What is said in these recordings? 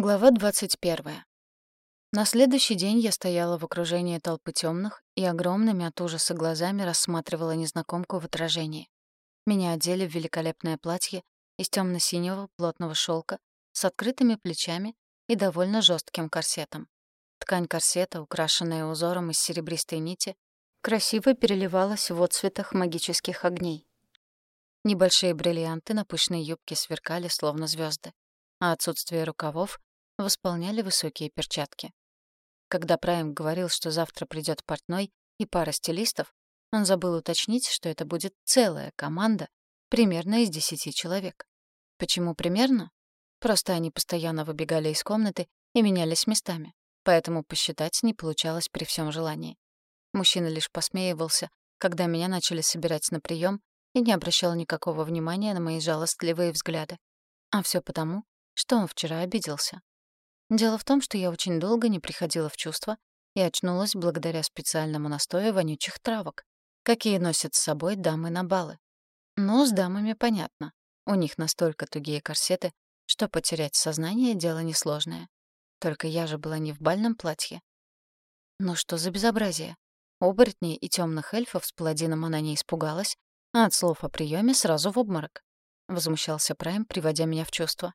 Глава 21. На следующий день я стояла в окружении толпы темных и огромными от ужаса глазами рассматривала незнакомку в отражении. Меня одели в великолепное платье из темно синего плотного шелка с открытыми плечами и довольно жестким корсетом. Ткань корсета, украшенная узором из серебристой нити, красиво переливалась в отцветах магических огней. Небольшие бриллианты на пышной юбке сверкали, словно звезды а отсутствие рукавов восполняли высокие перчатки. Когда Прайм говорил, что завтра придет портной и пара стилистов, он забыл уточнить, что это будет целая команда, примерно из десяти человек. Почему примерно? Просто они постоянно выбегали из комнаты и менялись местами, поэтому посчитать не получалось при всем желании. Мужчина лишь посмеивался, когда меня начали собирать на прием и не обращал никакого внимания на мои жалостливые взгляды. А все потому, что он вчера обиделся. Дело в том, что я очень долго не приходила в чувство и очнулась благодаря специальному настою вонючих травок, какие носят с собой дамы на балы. Но с дамами понятно. У них настолько тугие корсеты, что потерять сознание — дело несложное. Только я же была не в бальном платье. Но что за безобразие? Оборотней и темных эльфов с паладином она не испугалась, а от слов о приеме сразу в обморок. Возмущался Прайм, приводя меня в чувство.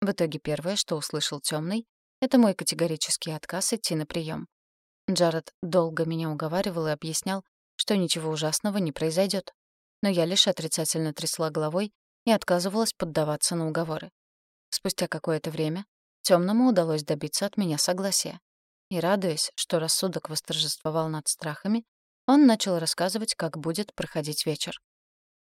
В итоге первое, что услышал темный, это мой категорический отказ идти на прием. Джаред долго меня уговаривал и объяснял, что ничего ужасного не произойдет. Но я лишь отрицательно трясла головой и отказывалась поддаваться на уговоры. Спустя какое-то время темному удалось добиться от меня согласия. И радуясь, что рассудок восторжествовал над страхами, он начал рассказывать, как будет проходить вечер.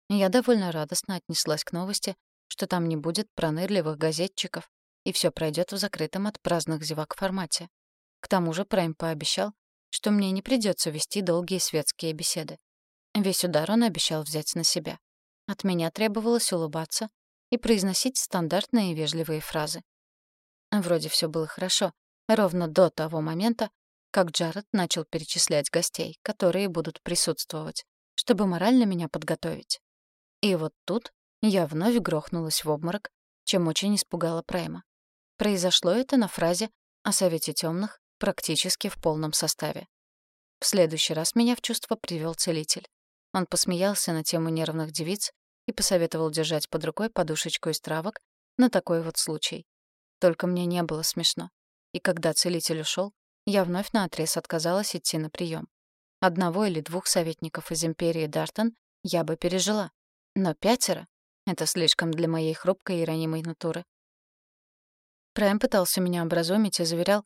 Я довольно радостно отнеслась к новости, что там не будет пронырливых газетчиков, и все пройдет в закрытом от праздных зевак формате. К тому же Прайм пообещал, что мне не придется вести долгие светские беседы. Весь удар он обещал взять на себя. От меня требовалось улыбаться и произносить стандартные вежливые фразы. Вроде все было хорошо, ровно до того момента, как Джаред начал перечислять гостей, которые будут присутствовать, чтобы морально меня подготовить. И вот тут я вновь грохнулась в обморок, чем очень испугала Прайма. Произошло это на фразе о Совете Тёмных практически в полном составе. В следующий раз меня в чувство привел целитель. Он посмеялся на тему нервных девиц и посоветовал держать под рукой подушечку из травок на такой вот случай. Только мне не было смешно. И когда целитель ушел, я вновь наотрез отказалась идти на прием. Одного или двух советников из империи Дартон я бы пережила, но пятеро это слишком для моей хрупкой и ранимой натуры. Прайм пытался меня образумить и заверял,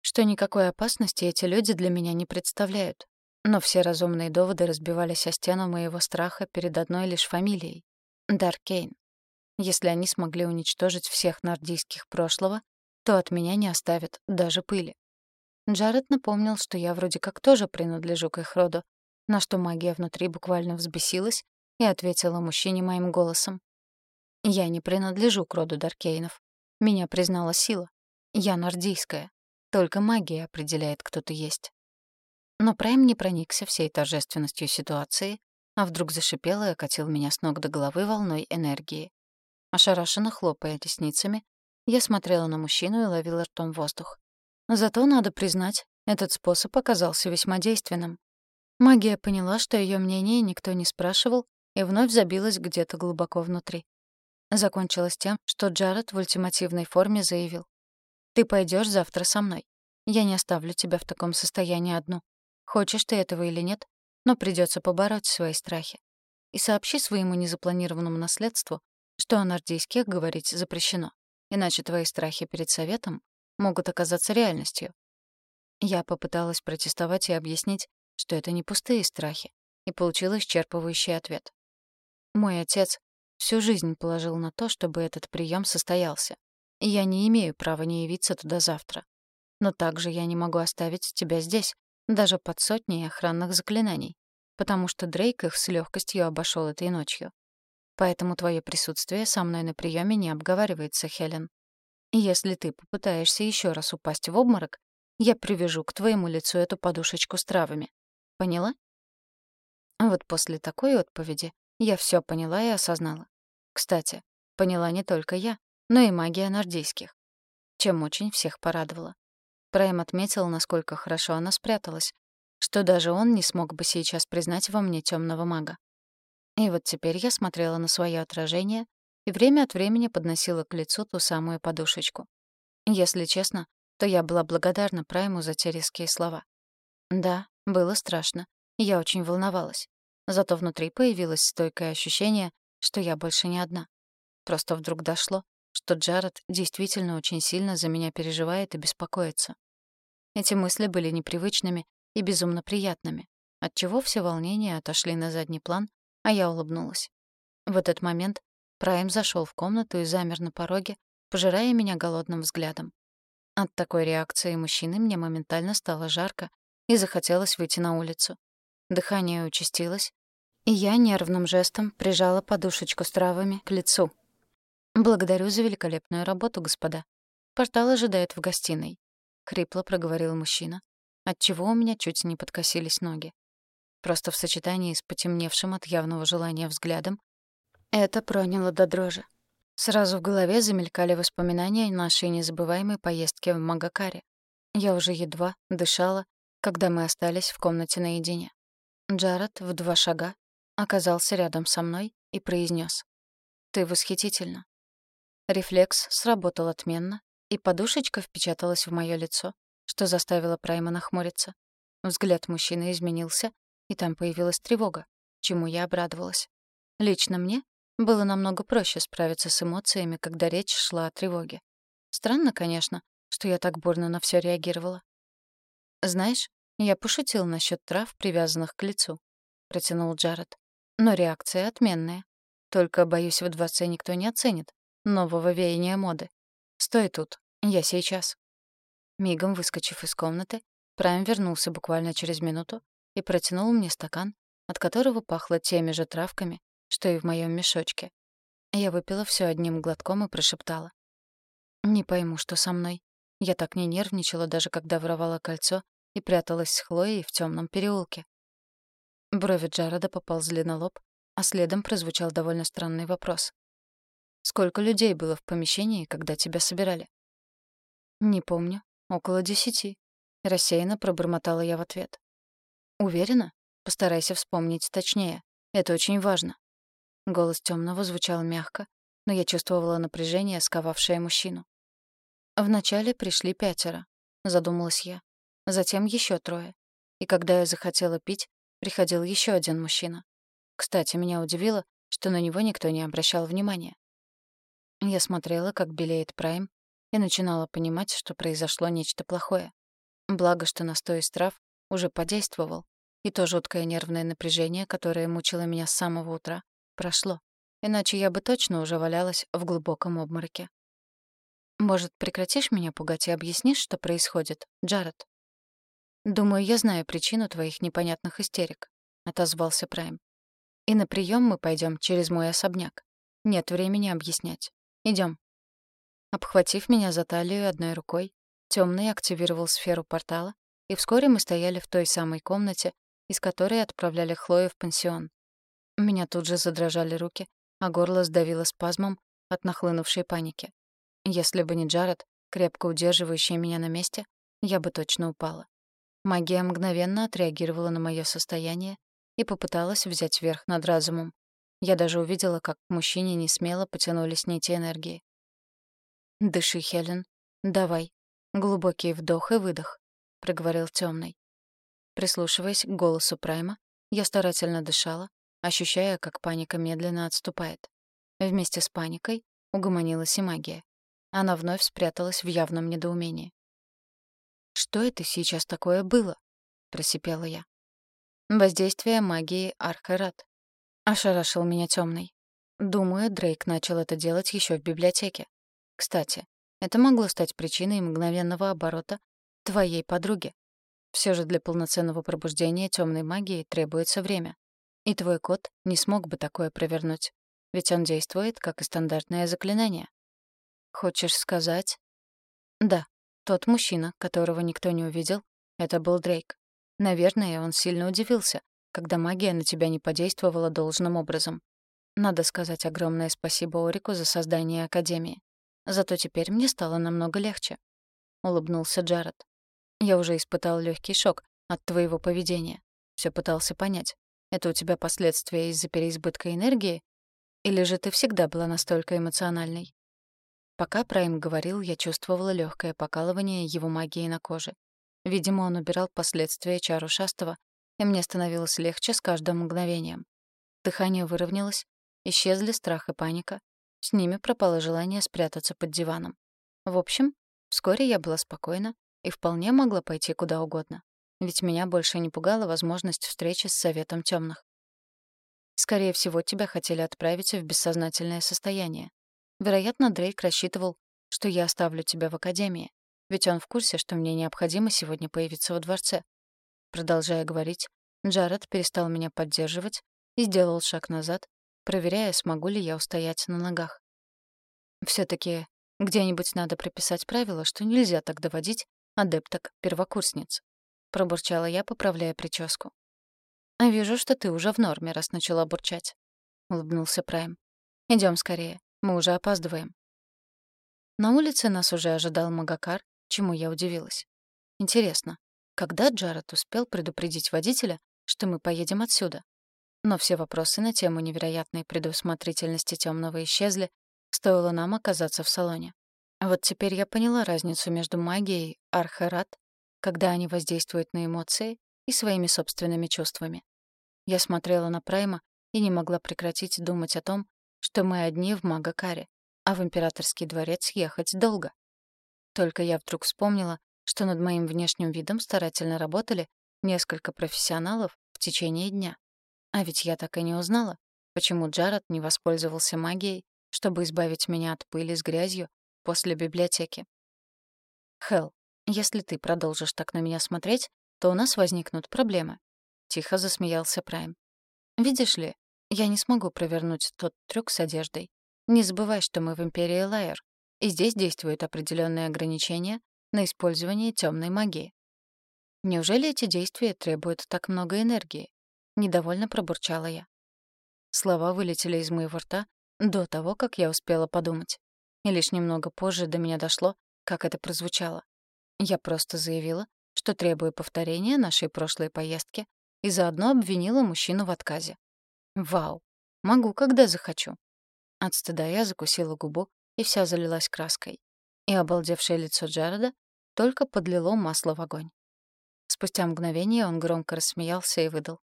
что никакой опасности эти люди для меня не представляют. Но все разумные доводы разбивались о стену моего страха перед одной лишь фамилией — Даркейн. Если они смогли уничтожить всех нордийских прошлого, то от меня не оставят даже пыли. Джаред напомнил, что я вроде как тоже принадлежу к их роду, на что магия внутри буквально взбесилась и ответила мужчине моим голосом. «Я не принадлежу к роду Даркейнов. Меня признала сила. Я нордийская. Только магия определяет, кто ты есть». Но Прайм не проникся всей торжественностью ситуации, а вдруг зашипел и окатил меня с ног до головы волной энергии. Ошарашенно хлопая ресницами, я смотрела на мужчину и ловила ртом воздух. Зато, надо признать, этот способ оказался весьма действенным. Магия поняла, что ее мнение никто не спрашивал, и вновь забилась где-то глубоко внутри. Закончилось тем, что Джаред в ультимативной форме заявил. «Ты пойдешь завтра со мной. Я не оставлю тебя в таком состоянии одну. Хочешь ты этого или нет, но придется побороть свои страхи. И сообщи своему незапланированному наследству, что о нордийских говорить запрещено, иначе твои страхи перед советом могут оказаться реальностью». Я попыталась протестовать и объяснить, что это не пустые страхи, и получила исчерпывающий ответ. Мой отец всю жизнь положил на то, чтобы этот прием состоялся. Я не имею права не явиться туда завтра. Но также я не могу оставить тебя здесь, даже под сотней охранных заклинаний, потому что Дрейк их с легкостью обошел этой ночью. Поэтому твое присутствие со мной на приеме не обговаривается, Хелен. Если ты попытаешься еще раз упасть в обморок, я привяжу к твоему лицу эту подушечку с травами. Поняла? Вот после такой отповеди я все поняла и осознала. Кстати, поняла не только я, но и магия нордийских. чем очень всех порадовала. Прайм отметил, насколько хорошо она спряталась, что даже он не смог бы сейчас признать во мне темного мага. И вот теперь я смотрела на свое отражение и время от времени подносила к лицу ту самую подушечку. Если честно, то я была благодарна Прайму за те резкие слова. Да, было страшно, я очень волновалась. Зато внутри появилось стойкое ощущение, что я больше не одна. Просто вдруг дошло, что Джаред действительно очень сильно за меня переживает и беспокоится. Эти мысли были непривычными и безумно приятными, отчего все волнения отошли на задний план, а я улыбнулась. В этот момент Прайм зашел в комнату и замер на пороге, пожирая меня голодным взглядом. От такой реакции мужчины мне моментально стало жарко и захотелось выйти на улицу. Дыхание участилось, и я нервным жестом прижала подушечку с травами к лицу. «Благодарю за великолепную работу, господа. Портал ожидает в гостиной», — хрипло проговорил мужчина, отчего у меня чуть не подкосились ноги. Просто в сочетании с потемневшим от явного желания взглядом это проняло до дрожи. Сразу в голове замелькали воспоминания нашей незабываемой поездки в Магакаре. Я уже едва дышала, когда мы остались в комнате наедине. Джаред в два шага оказался рядом со мной и произнес: «Ты восхитительна». Рефлекс сработал отменно, и подушечка впечаталась в моё лицо, что заставило Прайма нахмуриться. Взгляд мужчины изменился, и там появилась тревога, чему я обрадовалась. Лично мне было намного проще справиться с эмоциями, когда речь шла о тревоге. Странно, конечно, что я так бурно на все реагировала. «Знаешь, я пошутил насчет трав, привязанных к лицу», — протянул Джаред. «Но реакция отменная. Только, боюсь, в дворце никто не оценит нового веяния моды. Стой тут, я сейчас». Мигом выскочив из комнаты, Прайм вернулся буквально через минуту и протянул мне стакан, от которого пахло теми же травками, что и в моем мешочке. Я выпила все одним глотком и прошептала. «Не пойму, что со мной. Я так не нервничала, даже когда воровала кольцо и пряталась с Хлоей в темном переулке». Брови Джареда поползли на лоб, а следом прозвучал довольно странный вопрос. «Сколько людей было в помещении, когда тебя собирали?» «Не помню. Около десяти». Рассеянно пробормотала я в ответ. Уверена? Постарайся вспомнить точнее. Это очень важно. Голос темного звучал мягко, но я чувствовала напряжение, сковавшее мужчину. Вначале пришли пятеро, задумалась я. Затем еще трое. И когда я захотела пить, приходил еще один мужчина. Кстати, меня удивило, что на него никто не обращал внимания. Я смотрела, как белеет Прайм, и начинала понимать, что произошло нечто плохое. Благо, что настой из трав уже подействовал, и то жуткое нервное напряжение, которое мучило меня с самого утра, прошло. Иначе я бы точно уже валялась в глубоком обмороке. «Может, прекратишь меня пугать и объяснишь, что происходит, Джаред?» «Думаю, я знаю причину твоих непонятных истерик», — отозвался Прайм. «И на прием мы пойдем через мой особняк. Нет времени объяснять. Идем. Обхватив меня за талию одной рукой, темный активировал сферу портала, и вскоре мы стояли в той самой комнате, из которой отправляли Хлою в пансион. У меня тут же задрожали руки, а горло сдавило спазмом от нахлынувшей паники. Если бы не Джаред, крепко удерживающий меня на месте, я бы точно упала. Магия мгновенно отреагировала на мое состояние и попыталась взять верх над разумом. Я даже увидела, как к мужчине не смело потянулись нити энергии. «Дыши, Хелен. Давай. Глубокий вдох и выдох», — проговорил темный. Прислушиваясь к голосу Прайма, я старательно дышала, ощущая, как паника медленно отступает. Вместе с паникой угомонилась и магия. Она вновь спряталась в явном недоумении. «Что это сейчас такое было?» — просипела я. «Воздействие магии Архерат», — ошарашил меня темный. Думаю, Дрейк начал это делать еще в библиотеке. Кстати, это могло стать причиной мгновенного оборота твоей подруги. Все же для полноценного пробуждения темной магии требуется время. И твой кот не смог бы такое провернуть. Ведь он действует, как и стандартное заклинание. Хочешь сказать? Да, тот мужчина, которого никто не увидел, это был Дрейк. Наверное, он сильно удивился, когда магия на тебя не подействовала должным образом. Надо сказать огромное спасибо Орику за создание Академии. Зато теперь мне стало намного легче. Улыбнулся Джаред. Я уже испытал легкий шок от твоего поведения. Все пытался понять. Это у тебя последствия из-за переизбытка энергии? Или же ты всегда была настолько эмоциональной? Пока Прайм говорил, я чувствовала легкое покалывание его магии на коже. Видимо, он убирал последствия чар ушастого, и мне становилось легче с каждым мгновением. Дыхание выровнялось, исчезли страх и паника. С ними пропало желание спрятаться под диваном. В общем, вскоре я была спокойна и вполне могла пойти куда угодно. Ведь меня больше не пугала возможность встречи с Советом Тёмных. Скорее всего, тебя хотели отправить в бессознательное состояние. Вероятно, Дрейк рассчитывал, что я оставлю тебя в академии, ведь он в курсе, что мне необходимо сегодня появиться во дворце. Продолжая говорить, Джаред перестал меня поддерживать и сделал шаг назад, проверяя, смогу ли я устоять на ногах. все таки где-нибудь надо прописать правило, что нельзя так доводить адепток первокурсниц. Пробурчала я, поправляя прическу. «Вижу, что ты уже в норме, раз начала бурчать», — улыбнулся Прайм. Идем скорее, мы уже опаздываем». На улице нас уже ожидал Магакар, чему я удивилась. Интересно, когда Джаред успел предупредить водителя, что мы поедем отсюда? Но все вопросы на тему невероятной предусмотрительности темного исчезли, стоило нам оказаться в салоне. Вот теперь я поняла разницу между магией Архарат, когда они воздействуют на эмоции, и своими собственными чувствами. Я смотрела на Прайма и не могла прекратить думать о том, что мы одни в Магакаре, а в императорский дворец ехать долго. Только я вдруг вспомнила, что над моим внешним видом старательно работали несколько профессионалов в течение дня. А ведь я так и не узнала, почему Джаред не воспользовался магией, чтобы избавить меня от пыли с грязью после библиотеки. Хел, если ты продолжишь так на меня смотреть, то у нас возникнут проблемы. Тихо засмеялся Прайм. Видишь ли, я не смогу провернуть тот трюк с одеждой. Не забывай, что мы в Империи Лайер, и здесь действуют определенные ограничения на использование темной магии. Неужели эти действия требуют так много энергии? Недовольно пробурчала я. Слова вылетели из моего рта до того, как я успела подумать. И лишь немного позже до меня дошло, как это прозвучало. Я просто заявила, что требую повторения нашей прошлой поездки и заодно обвинила мужчину в отказе. Вау, могу, когда захочу. От стыда я закусила губу и вся залилась краской. И обалдевшее лицо Джареда только подлило масло в огонь. Спустя мгновение он громко рассмеялся и выдал.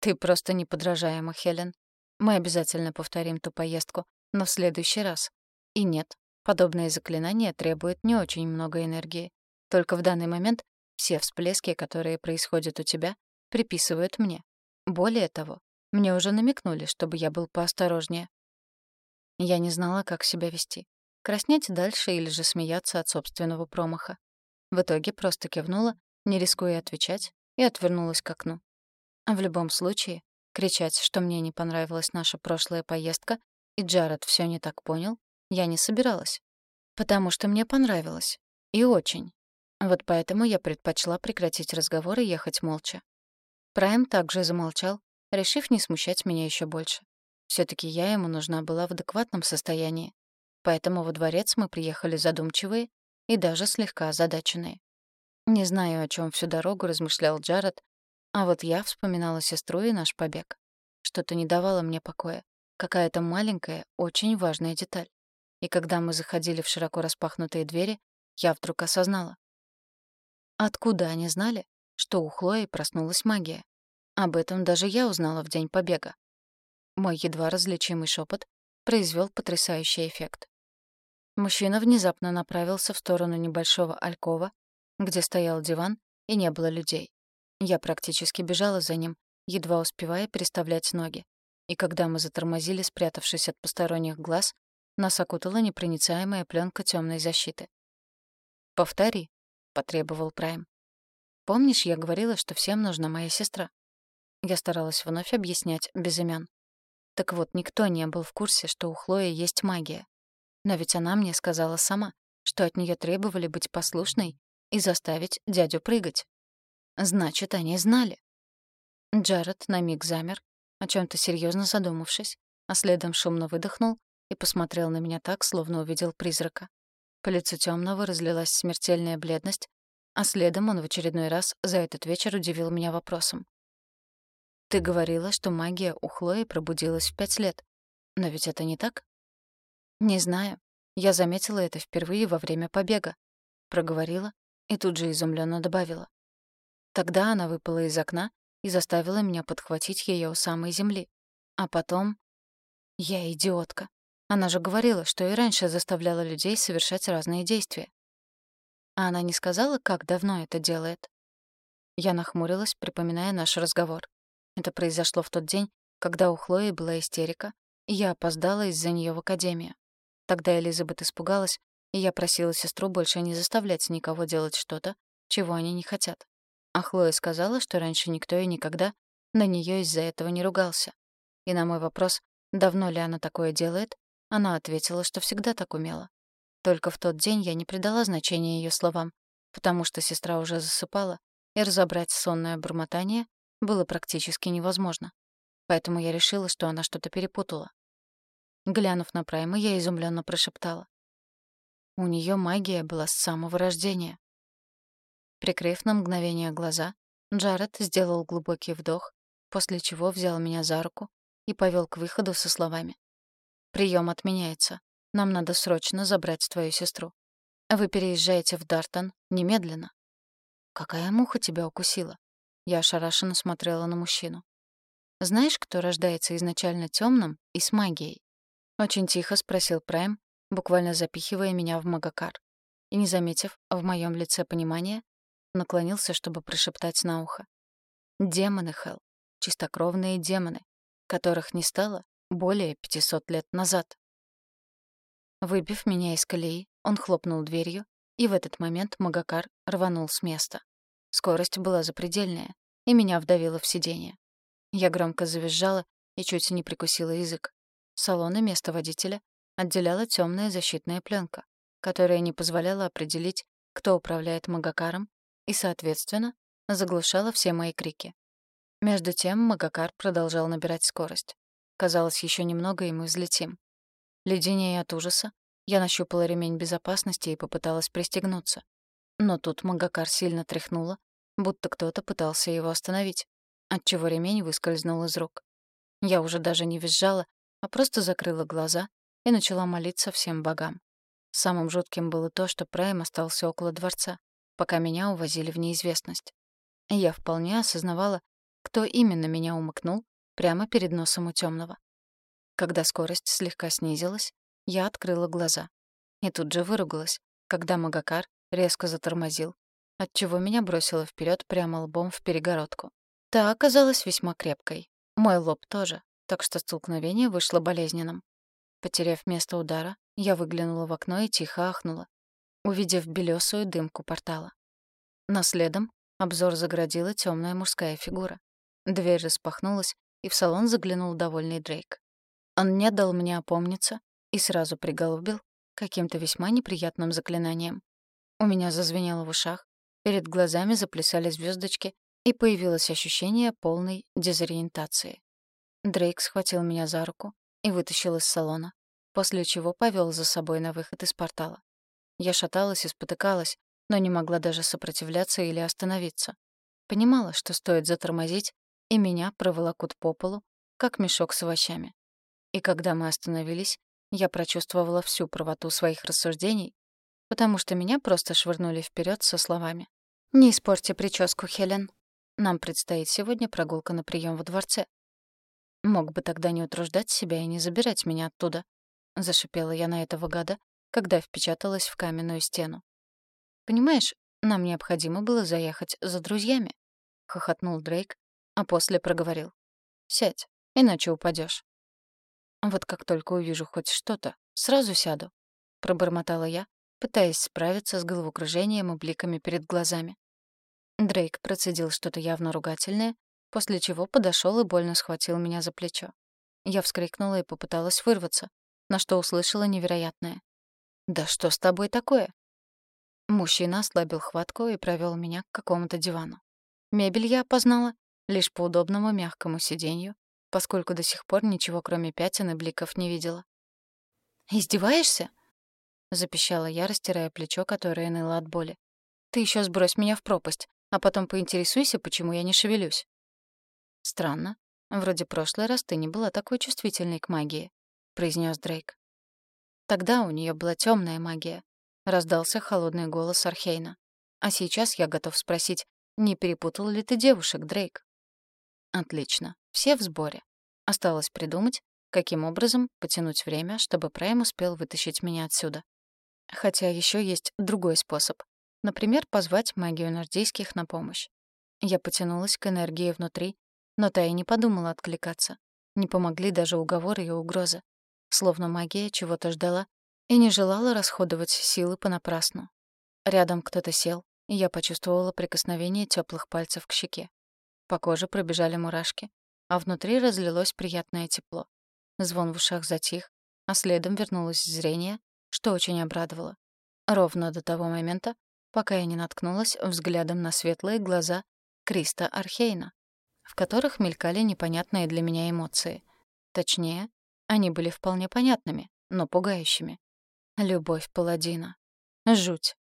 «Ты просто неподражаема, Хелен. Мы обязательно повторим ту поездку, но в следующий раз. И нет, подобное заклинание требует не очень много энергии. Только в данный момент все всплески, которые происходят у тебя, приписывают мне. Более того, мне уже намекнули, чтобы я был поосторожнее. Я не знала, как себя вести. Краснеть дальше или же смеяться от собственного промаха. В итоге просто кивнула, не рискуя отвечать, и отвернулась к окну. В любом случае, кричать, что мне не понравилась наша прошлая поездка, и Джаред все не так понял, я не собиралась. Потому что мне понравилось. И очень. Вот поэтому я предпочла прекратить разговор и ехать молча. Прайм также замолчал, решив не смущать меня еще больше. все таки я ему нужна была в адекватном состоянии. Поэтому во дворец мы приехали задумчивые и даже слегка озадаченные. Не знаю, о чем всю дорогу размышлял Джаред, а вот я вспоминала сестру и наш побег. Что-то не давало мне покоя. Какая-то маленькая, очень важная деталь. И когда мы заходили в широко распахнутые двери, я вдруг осознала. Откуда они знали, что у Хлои проснулась магия? Об этом даже я узнала в день побега. Мой едва различимый шепот произвел потрясающий эффект. Мужчина внезапно направился в сторону небольшого алькова, где стоял диван и не было людей. Я практически бежала за ним, едва успевая переставлять ноги. И когда мы затормозили, спрятавшись от посторонних глаз, нас окутала непроницаемая пленка темной защиты. «Повтори», — потребовал Прайм. «Помнишь, я говорила, что всем нужна моя сестра?» Я старалась вновь объяснять без имен. Так вот, никто не был в курсе, что у Хлои есть магия. Но ведь она мне сказала сама, что от нее требовали быть послушной и заставить дядю прыгать. Значит, они знали. Джаред на миг замер, о чем то серьезно задумавшись, а следом шумно выдохнул и посмотрел на меня так, словно увидел призрака. По лицу темного разлилась смертельная бледность, а следом он в очередной раз за этот вечер удивил меня вопросом. «Ты говорила, что магия у Хлои пробудилась в пять лет. Но ведь это не так?» «Не знаю. Я заметила это впервые во время побега», — проговорила и тут же изумленно добавила. Тогда она выпала из окна и заставила меня подхватить ее у самой земли. А потом... Я идиотка. Она же говорила, что и раньше заставляла людей совершать разные действия. А она не сказала, как давно это делает? Я нахмурилась, припоминая наш разговор. Это произошло в тот день, когда у Хлои была истерика, и я опоздала из-за нее в академию. Тогда Элизабет испугалась, и я просила сестру больше не заставлять никого делать что-то, чего они не хотят. А Хлоя сказала, что раньше никто и никогда на нее из-за этого не ругался. И на мой вопрос, давно ли она такое делает, она ответила, что всегда так умела. Только в тот день я не придала значения ее словам, потому что сестра уже засыпала, и разобрать сонное бормотание было практически невозможно. Поэтому я решила, что она что-то перепутала. Глянув на Прайма, я изумленно прошептала. У нее магия была с самого рождения. Прикрыв на мгновение глаза, Джаред сделал глубокий вдох, после чего взял меня за руку и повел к выходу со словами. «Прием отменяется. Нам надо срочно забрать твою сестру. Вы переезжаете в Дартон немедленно. Какая муха тебя укусила? Я ошарашенно смотрела на мужчину. Знаешь, кто рождается изначально темным и с магией? Очень тихо спросил Прайм, буквально запихивая меня в магакар. И не заметив в моем лице понимания, наклонился, чтобы прошептать на ухо. Демоны, Хел, чистокровные демоны, которых не стало более 500 лет назад. Выбив меня из колеи, он хлопнул дверью, и в этот момент Магакар рванул с места. Скорость была запредельная, и меня вдавило в сиденье. Я громко завизжала и чуть не прикусила язык. Салон и место водителя отделяла темная защитная пленка, которая не позволяла определить, кто управляет Магакаром, и, соответственно, заглушала все мои крики. Между тем Магакар продолжал набирать скорость. Казалось, еще немного, и мы взлетим. Леденее от ужаса, я нащупала ремень безопасности и попыталась пристегнуться. Но тут Магакар сильно тряхнула, будто кто-то пытался его остановить, отчего ремень выскользнул из рук. Я уже даже не визжала, а просто закрыла глаза и начала молиться всем богам. Самым жутким было то, что Прайм остался около дворца, пока меня увозили в неизвестность. Я вполне осознавала, кто именно меня умыкнул прямо перед носом у темного. Когда скорость слегка снизилась, я открыла глаза. И тут же выругалась, когда Магакар резко затормозил, отчего меня бросило вперед прямо лбом в перегородку. Та оказалась весьма крепкой. Мой лоб тоже, так что столкновение вышло болезненным. Потеряв место удара, я выглянула в окно и тихо ахнула, увидев белесую дымку портала. Наследом обзор заградила темная мужская фигура. Дверь распахнулась, и в салон заглянул довольный Дрейк. Он не дал мне опомниться и сразу приголубил каким-то весьма неприятным заклинанием. У меня зазвенело в ушах, перед глазами заплясали звездочки, и появилось ощущение полной дезориентации. Дрейк схватил меня за руку и вытащил из салона, после чего повел за собой на выход из портала. Я шаталась и спотыкалась, но не могла даже сопротивляться или остановиться. Понимала, что стоит затормозить, и меня проволокут по полу, как мешок с овощами. И когда мы остановились, я прочувствовала всю правоту своих рассуждений, потому что меня просто швырнули вперед со словами. «Не испорти прическу, Хелен. Нам предстоит сегодня прогулка на прием во дворце. Мог бы тогда не утруждать себя и не забирать меня оттуда», — зашипела я на этого гада, когда впечаталась в каменную стену. «Понимаешь, нам необходимо было заехать за друзьями», — хохотнул Дрейк, а после проговорил. «Сядь, иначе упадешь. Вот как только увижу хоть что-то, сразу сяду, пробормотала я, пытаясь справиться с головокружением и бликами перед глазами. Дрейк процедил что-то явно ругательное, после чего подошел и больно схватил меня за плечо. Я вскрикнула и попыталась вырваться, на что услышала невероятное. «Да что с тобой такое?» Мужчина ослабил хватку и провел меня к какому-то дивану. Мебель я опознала лишь по удобному мягкому сиденью, поскольку до сих пор ничего кроме пятен и бликов не видела. «Издеваешься?» — запищала я, растирая плечо, которое ныло от боли. «Ты еще сбрось меня в пропасть, а потом поинтересуйся, почему я не шевелюсь». «Странно. Вроде прошлый раз ты не была такой чувствительной к магии», — произнес Дрейк. «Тогда у нее была темная магия», — раздался холодный голос Архейна. «А сейчас я готов спросить, не перепутал ли ты девушек, Дрейк?» «Отлично. Все в сборе. Осталось придумать, каким образом потянуть время, чтобы Прайм успел вытащить меня отсюда. Хотя еще есть другой способ. Например, позвать магию нордейских на помощь. Я потянулась к энергии внутри, но та и не подумала откликаться. Не помогли даже уговоры и угрозы. Словно магия чего-то ждала и не желала расходовать силы понапрасну. Рядом кто-то сел, и я почувствовала прикосновение теплых пальцев к щеке. По коже пробежали мурашки, а внутри разлилось приятное тепло. Звон в ушах затих, а следом вернулось зрение, что очень обрадовало. Ровно до того момента, пока я не наткнулась взглядом на светлые глаза Криста Архейна, в которых мелькали непонятные для меня эмоции. Точнее, они были вполне понятными, но пугающими. Любовь паладина. Жуть.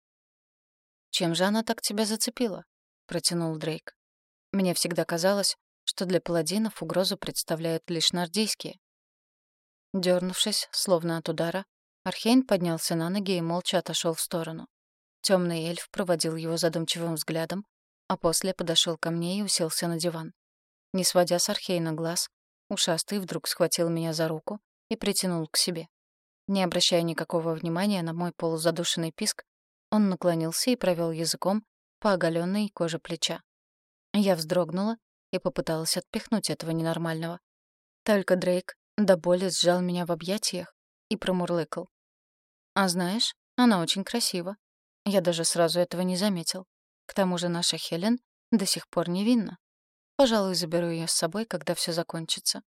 «Чем же она так тебя зацепила?» — протянул Дрейк. «Мне всегда казалось, что для паладинов угрозу представляют лишь нордейские. Дёрнувшись, словно от удара, Архейн поднялся на ноги и молча отошел в сторону. Темный эльф проводил его задумчивым взглядом, а после подошел ко мне и уселся на диван. Не сводя с Архейна глаз, ушастый вдруг схватил меня за руку и притянул к себе. Не обращая никакого внимания на мой полузадушенный писк, он наклонился и провел языком по оголенной коже плеча. Я вздрогнула и попыталась отпихнуть этого ненормального. Только Дрейк до боли сжал меня в объятиях и промурлыкал. «А знаешь, она очень красива. Я даже сразу этого не заметил. К тому же наша Хелен до сих пор невинна. Пожалуй, заберу ее с собой, когда все закончится».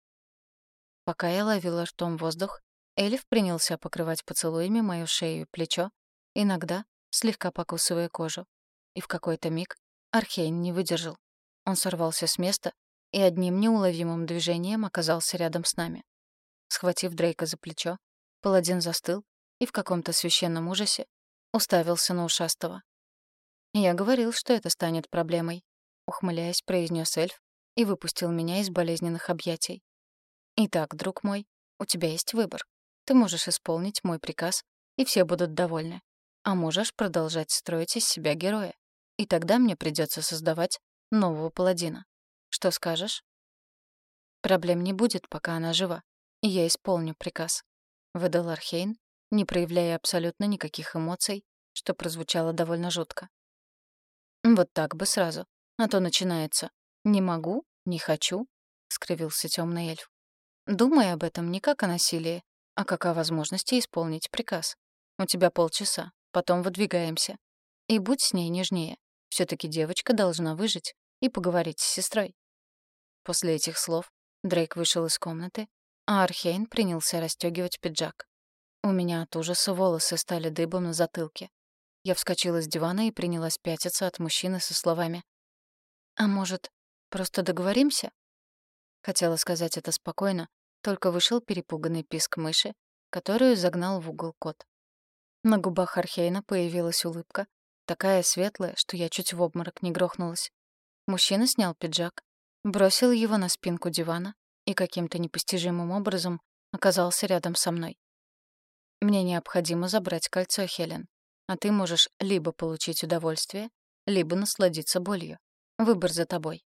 Пока я ловила ртом воздух, Эльф принялся покрывать поцелуями мою шею и плечо, иногда слегка покусывая кожу. И в какой-то миг Архейн не выдержал. Он сорвался с места и одним неуловимым движением оказался рядом с нами. Схватив Дрейка за плечо, паладин застыл и в каком-то священном ужасе уставился на ушастого. «Я говорил, что это станет проблемой», — ухмыляясь, произнес эльф и выпустил меня из болезненных объятий. «Итак, друг мой, у тебя есть выбор. Ты можешь исполнить мой приказ, и все будут довольны. А можешь продолжать строить из себя героя. И тогда мне придется создавать нового паладина. Что скажешь? Проблем не будет, пока она жива, и я исполню приказ. Выдал Архейн, не проявляя абсолютно никаких эмоций, что прозвучало довольно жутко. Вот так бы сразу, а то начинается «не могу», «не хочу», — скривился темный эльф. Думай об этом не как о насилии, а как о возможности исполнить приказ. У тебя полчаса, потом выдвигаемся. И будь с ней нежнее. все таки девочка должна выжить и поговорить с сестрой. После этих слов Дрейк вышел из комнаты, а Архейн принялся расстегивать пиджак. У меня от ужаса волосы стали дыбом на затылке. Я вскочила с дивана и принялась пятиться от мужчины со словами. «А может, просто договоримся?» Хотела сказать это спокойно, только вышел перепуганный писк мыши, которую загнал в угол кот. На губах Архейна появилась улыбка, такая светлая, что я чуть в обморок не грохнулась. Мужчина снял пиджак, бросил его на спинку дивана и каким-то непостижимым образом оказался рядом со мной. «Мне необходимо забрать кольцо, Хелен, а ты можешь либо получить удовольствие, либо насладиться болью. Выбор за тобой».